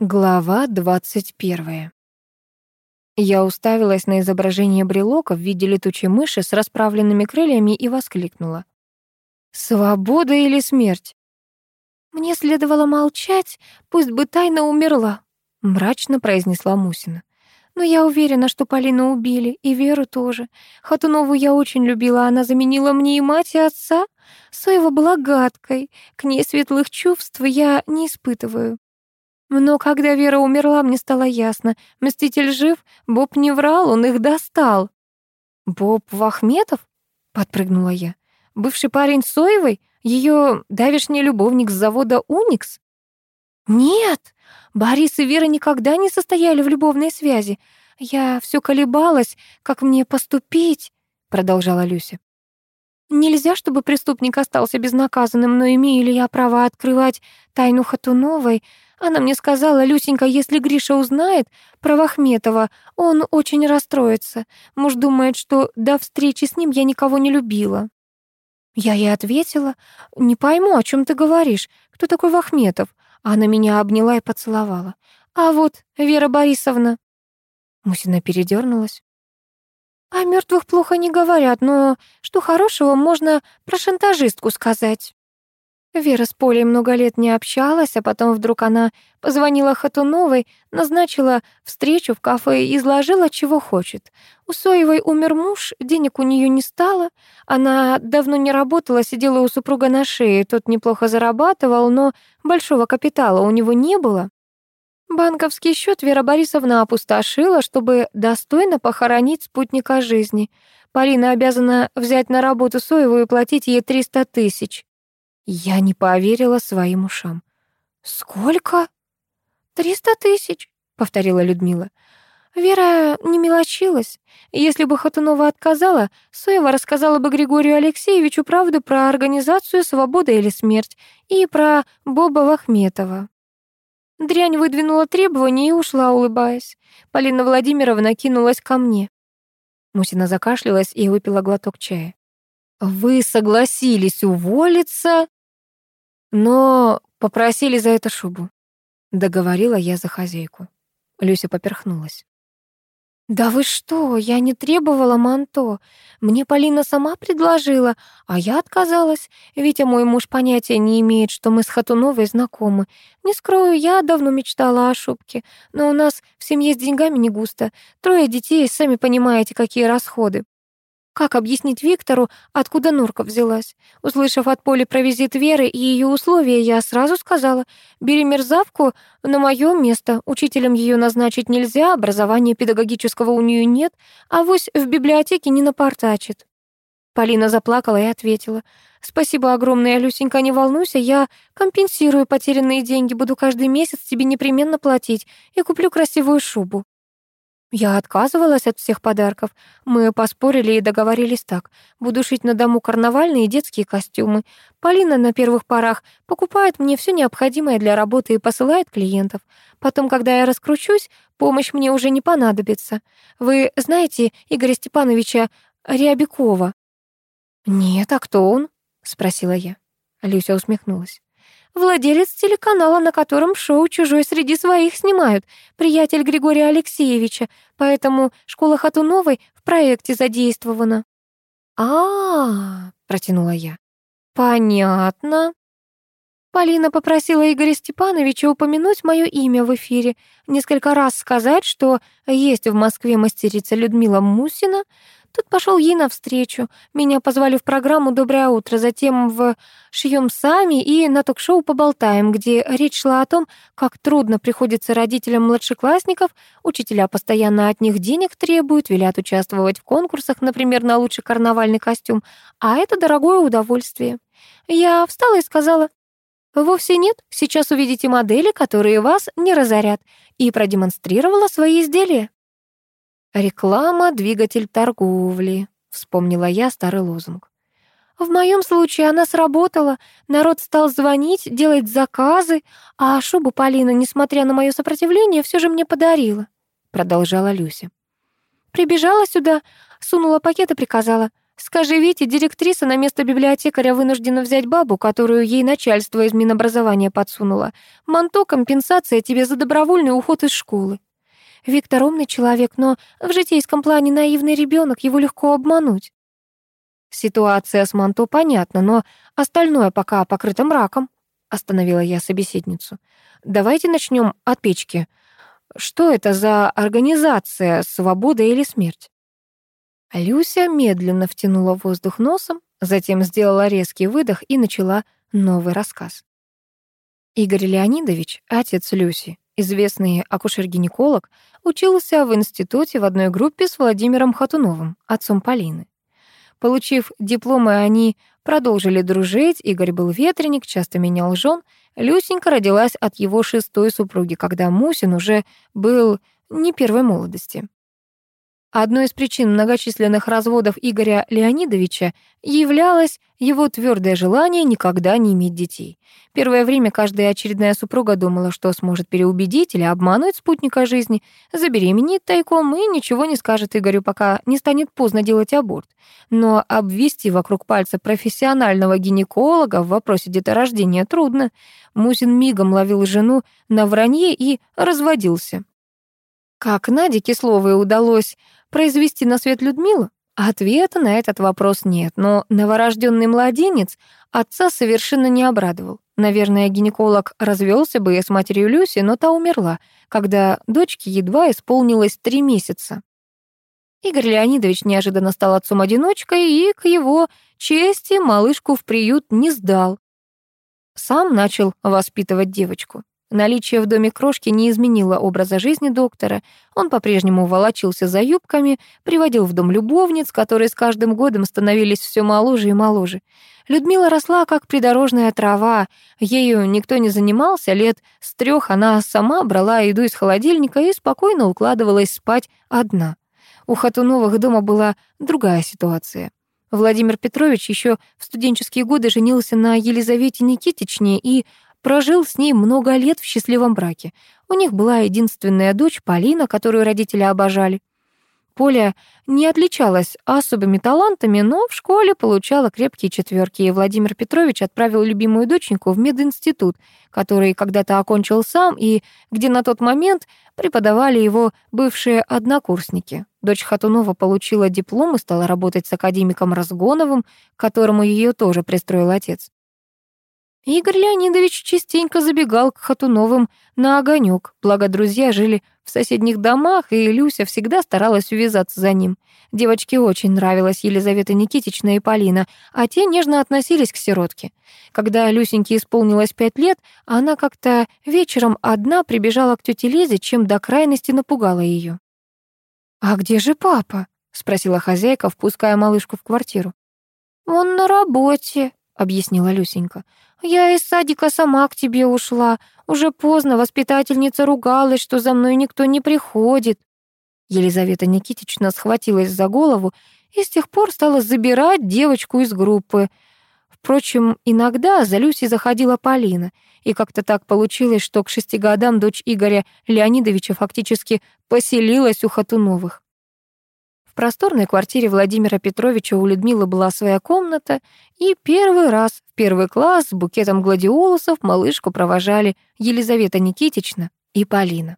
Глава 21. Я уставилась на изображение брелока в виде летучей мыши с расправленными крыльями и воскликнула. «Свобода или смерть?» «Мне следовало молчать, пусть бы тайна умерла», — мрачно произнесла Мусина. «Но я уверена, что Полину убили, и Веру тоже. Хатунову я очень любила, она заменила мне и мать, и отца. Соева была гадкой, к ней светлых чувств я не испытываю. Но когда Вера умерла, мне стало ясно. Мститель жив, Боб не врал, он их достал. «Боб Вахметов?» — подпрыгнула я. «Бывший парень Соевой? Ее давишний любовник с завода «Уникс»?» «Нет, Борис и Вера никогда не состояли в любовной связи. Я все колебалась, как мне поступить», — продолжала Люся. «Нельзя, чтобы преступник остался безнаказанным, но имею ли я право открывать тайну Хатуновой?» Она мне сказала, Люсенька, если Гриша узнает про Вахметова, он очень расстроится. Муж думает, что до встречи с ним я никого не любила. Я ей ответила, не пойму, о чем ты говоришь, кто такой Вахметов? Она меня обняла и поцеловала. А вот Вера Борисовна. Мусина передернулась. О мертвых плохо не говорят, но что хорошего можно про шантажистку сказать. Вера с Полей много лет не общалась, а потом вдруг она позвонила Хатуновой, назначила встречу в кафе и изложила, чего хочет. У Соевой умер муж, денег у нее не стало. Она давно не работала, сидела у супруга на шее. Тот неплохо зарабатывал, но большого капитала у него не было. Банковский счет Вера Борисовна опустошила, чтобы достойно похоронить спутника жизни. Полина обязана взять на работу Соеву и платить ей 300 тысяч. Я не поверила своим ушам. «Сколько?» «Триста тысяч», — повторила Людмила. Вера не мелочилась. Если бы Хатунова отказала, Соева рассказала бы Григорию Алексеевичу правду про организацию «Свобода или смерть» и про Боба Вахметова. Дрянь выдвинула требования и ушла, улыбаясь. Полина Владимировна кинулась ко мне. Мусина закашлялась и выпила глоток чая. «Вы согласились уволиться?» Но попросили за это шубу. Договорила я за хозяйку. Люся поперхнулась. «Да вы что, я не требовала манто. Мне Полина сама предложила, а я отказалась. Витя, мой муж, понятия не имеет, что мы с Хатуновой знакомы. Не скрою, я давно мечтала о шубке, но у нас в семье с деньгами не густо. Трое детей, сами понимаете, какие расходы. Как объяснить Виктору, откуда Нурка взялась? Услышав от Поли про визит Веры и ее условия, я сразу сказала, бери мерзавку на мое место, учителем ее назначить нельзя, образования педагогического у нее нет, а вось в библиотеке не напортачит. Полина заплакала и ответила, «Спасибо огромное, Люсенька, не волнуйся, я компенсирую потерянные деньги, буду каждый месяц тебе непременно платить и куплю красивую шубу». Я отказывалась от всех подарков. Мы поспорили и договорились так. Буду шить на дому карнавальные и детские костюмы. Полина на первых порах покупает мне все необходимое для работы и посылает клиентов. Потом, когда я раскручусь, помощь мне уже не понадобится. Вы знаете Игоря Степановича Рябикова? «Нет, а кто он?» — спросила я. Люся усмехнулась. Владелец телеканала, на котором шоу «Чужой среди своих» снимают, приятель Григория Алексеевича, поэтому школа Хатуновой в проекте задействована». «А-а-а», протянула я. «Понятно». Полина попросила Игоря Степановича упомянуть мое имя в эфире, несколько раз сказать, что есть в Москве мастерица Людмила Мусина, Тут пошел ей навстречу. Меня позвали в программу «Доброе утро», затем в «Шьем сами» и на ток-шоу «Поболтаем», где речь шла о том, как трудно приходится родителям младшеклассников, учителя постоянно от них денег требуют, велят участвовать в конкурсах, например, на лучший карнавальный костюм, а это дорогое удовольствие. Я встала и сказала, «Вовсе нет, сейчас увидите модели, которые вас не разорят», и продемонстрировала свои изделия. «Реклама — двигатель торговли», — вспомнила я старый лозунг. В моем случае она сработала. Народ стал звонить, делать заказы, а шубу Полина, несмотря на мое сопротивление, все же мне подарила», — продолжала Люся. Прибежала сюда, сунула пакет и приказала Скажи Вите, директриса на место библиотекаря вынуждена взять бабу, которую ей начальство из Минобразования подсунуло. Манто — компенсация тебе за добровольный уход из школы. Виктор умный человек, но в житейском плане наивный ребенок, его легко обмануть. Ситуация с Манто понятна, но остальное пока покрыто мраком, остановила я собеседницу. Давайте начнем от печки. Что это за организация «Свобода или смерть»? Люся медленно втянула воздух носом, затем сделала резкий выдох и начала новый рассказ. Игорь Леонидович, отец Люси, известный акушер-гинеколог, учился в институте в одной группе с Владимиром Хатуновым, отцом Полины. Получив дипломы, они продолжили дружить, Игорь был ветреник, часто менял жен. Люсенька родилась от его шестой супруги, когда Мусин уже был не первой молодости. Одной из причин многочисленных разводов Игоря Леонидовича являлось его твердое желание никогда не иметь детей. Первое время каждая очередная супруга думала, что сможет переубедить или обмануть спутника жизни, забеременеет тайком и ничего не скажет Игорю, пока не станет поздно делать аборт. Но обвести вокруг пальца профессионального гинеколога в вопросе деторождения трудно. Мусин мигом ловил жену на вранье и разводился. Как Наде Кисловой удалось произвести на свет Людмилу? Ответа на этот вопрос нет, но новорожденный младенец отца совершенно не обрадовал. Наверное, гинеколог развелся бы с матерью Люси, но та умерла, когда дочке едва исполнилось три месяца. Игорь Леонидович неожиданно стал отцом-одиночкой и, к его чести, малышку в приют не сдал. Сам начал воспитывать девочку. Наличие в доме крошки не изменило образа жизни доктора. Он по-прежнему волочился за юбками, приводил в дом любовниц, которые с каждым годом становились все моложе и моложе. Людмила росла, как придорожная трава. Ею никто не занимался. Лет с трех она сама брала еду из холодильника и спокойно укладывалась спать одна. У Хатуновых дома была другая ситуация. Владимир Петрович еще в студенческие годы женился на Елизавете Никитичне и прожил с ней много лет в счастливом браке. У них была единственная дочь, Полина, которую родители обожали. Поля не отличалась особыми талантами, но в школе получала крепкие четверки, и Владимир Петрович отправил любимую доченьку в мединститут, который когда-то окончил сам и где на тот момент преподавали его бывшие однокурсники. Дочь Хатунова получила диплом и стала работать с академиком Разгоновым, к которому ее тоже пристроил отец. Игорь Леонидович частенько забегал к Хатуновым на огонек, благо друзья жили в соседних домах, и Люся всегда старалась увязаться за ним. Девочке очень нравилась Елизавета Никитична и Полина, а те нежно относились к сиротке. Когда Люсеньке исполнилось пять лет, она как-то вечером одна прибежала к тете Лизе, чем до крайности напугала ее. «А где же папа?» — спросила хозяйка, впуская малышку в квартиру. «Он на работе», — объяснила Люсенька. «Я из садика сама к тебе ушла. Уже поздно, воспитательница ругалась, что за мной никто не приходит». Елизавета Никитична схватилась за голову и с тех пор стала забирать девочку из группы. Впрочем, иногда за Люсей заходила Полина, и как-то так получилось, что к шести годам дочь Игоря Леонидовича фактически поселилась у Хатуновых просторной квартире Владимира Петровича у Людмилы была своя комната, и первый раз в первый класс с букетом гладиолусов малышку провожали Елизавета Никитична и Полина.